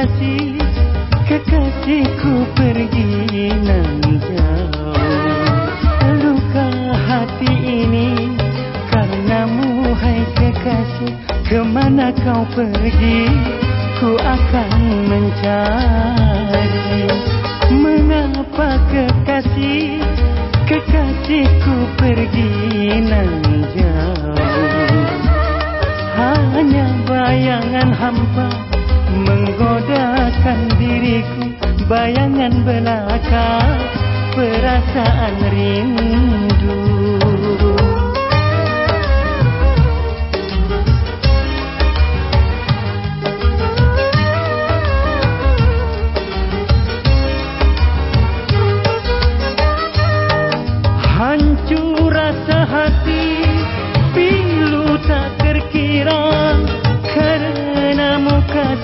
kekasih kekasihku pergi nan jauh luka hati ini karenamu hai kekasih Kemana kau pergi? Ku akan mencari. Mengapa kekasih kekasihku pergi nan jauh hanya bayangan hampa Menggodakan diriku. Bayangan belaka Perasaan rindu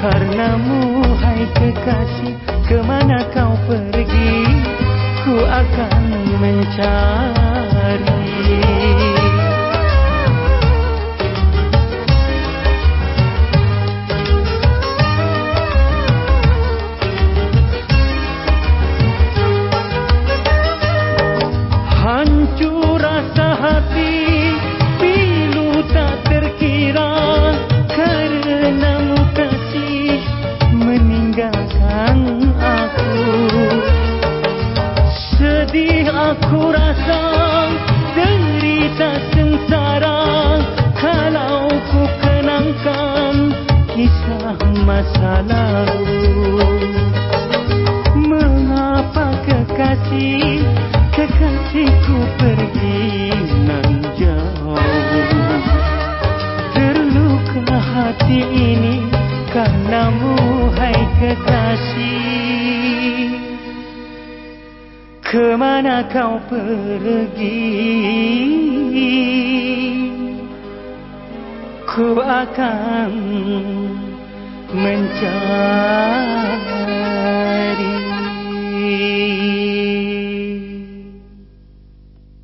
karenamu hai kekasih Kemana kau pergi? Ku akan mencari kisah masa lalu mengapa kekasih. Kekasihku pergi nan jauh terluka hati ini karenamu hai kekasih. Kemana kau pergi. Ku akan mencari